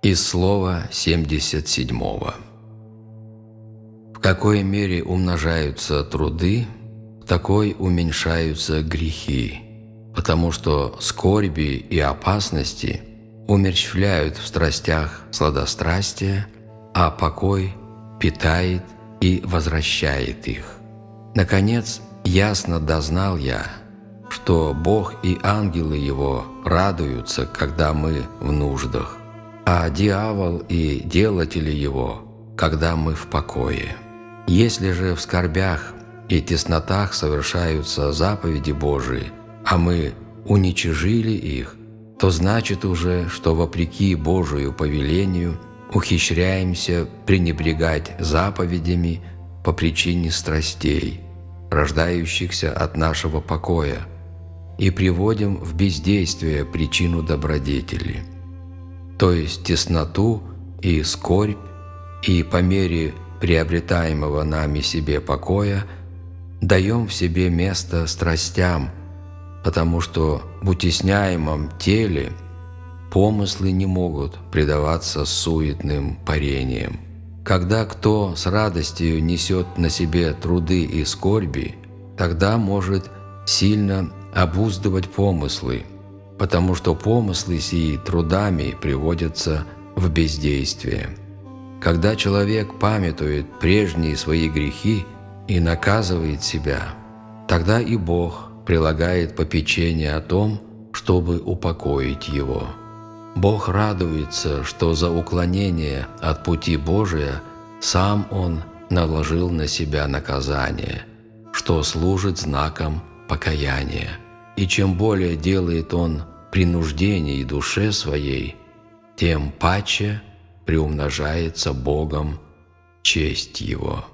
Из слова 77. В какой мере умножаются труды, в такой уменьшаются грехи, потому что скорби и опасности умерщвляют в страстях сладострастия, а покой питает и возвращает их. Наконец, ясно дознал я, что Бог и ангелы Его радуются, когда мы в нуждах, а дьявол и делатели его, когда мы в покое. Если же в скорбях и теснотах совершаются заповеди Божии, а мы уничижили их, то значит уже, что вопреки Божию повелению ухищряемся пренебрегать заповедями по причине страстей, рождающихся от нашего покоя, и приводим в бездействие причину добродетели – то есть тесноту и скорбь, и по мере приобретаемого нами себе покоя даем в себе место страстям, потому что в утесняемом теле помыслы не могут предаваться суетным парениям. Когда кто с радостью несет на себе труды и скорби, тогда может сильно обуздывать помыслы – потому что помыслы сии трудами приводятся в бездействие. Когда человек памятует прежние свои грехи и наказывает себя, тогда и Бог прилагает попечение о том, чтобы упокоить его. Бог радуется, что за уклонение от пути Божия сам Он наложил на себя наказание, что служит знаком покаяния. И чем более делает он принуждений душе своей, тем паче приумножается Богом честь Его.